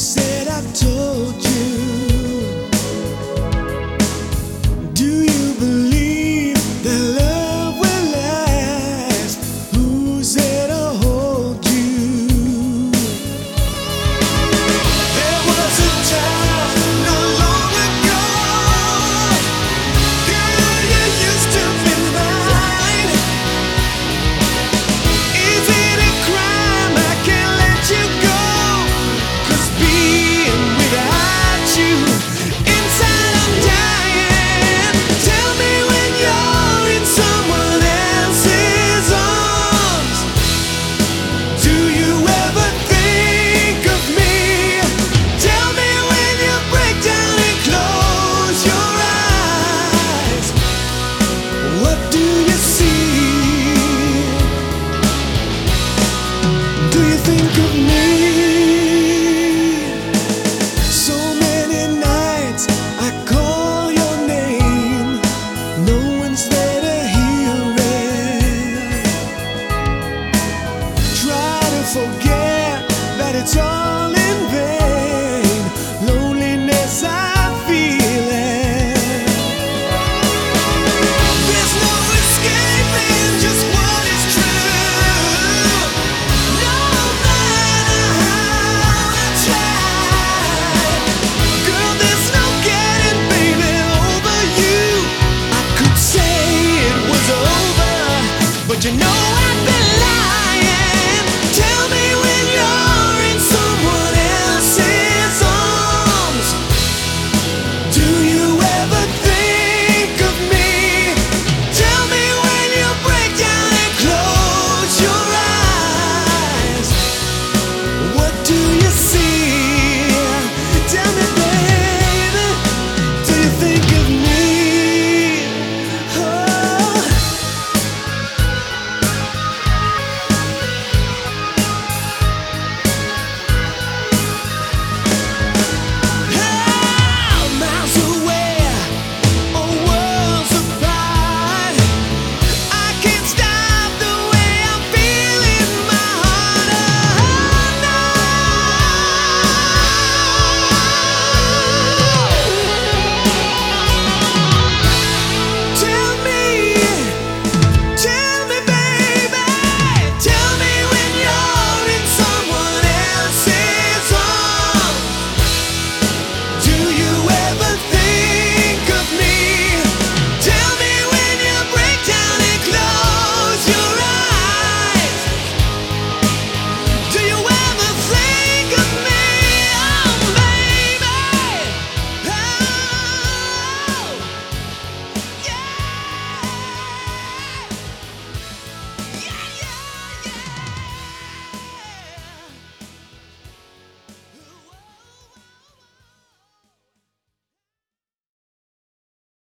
said I've told you. What do you see?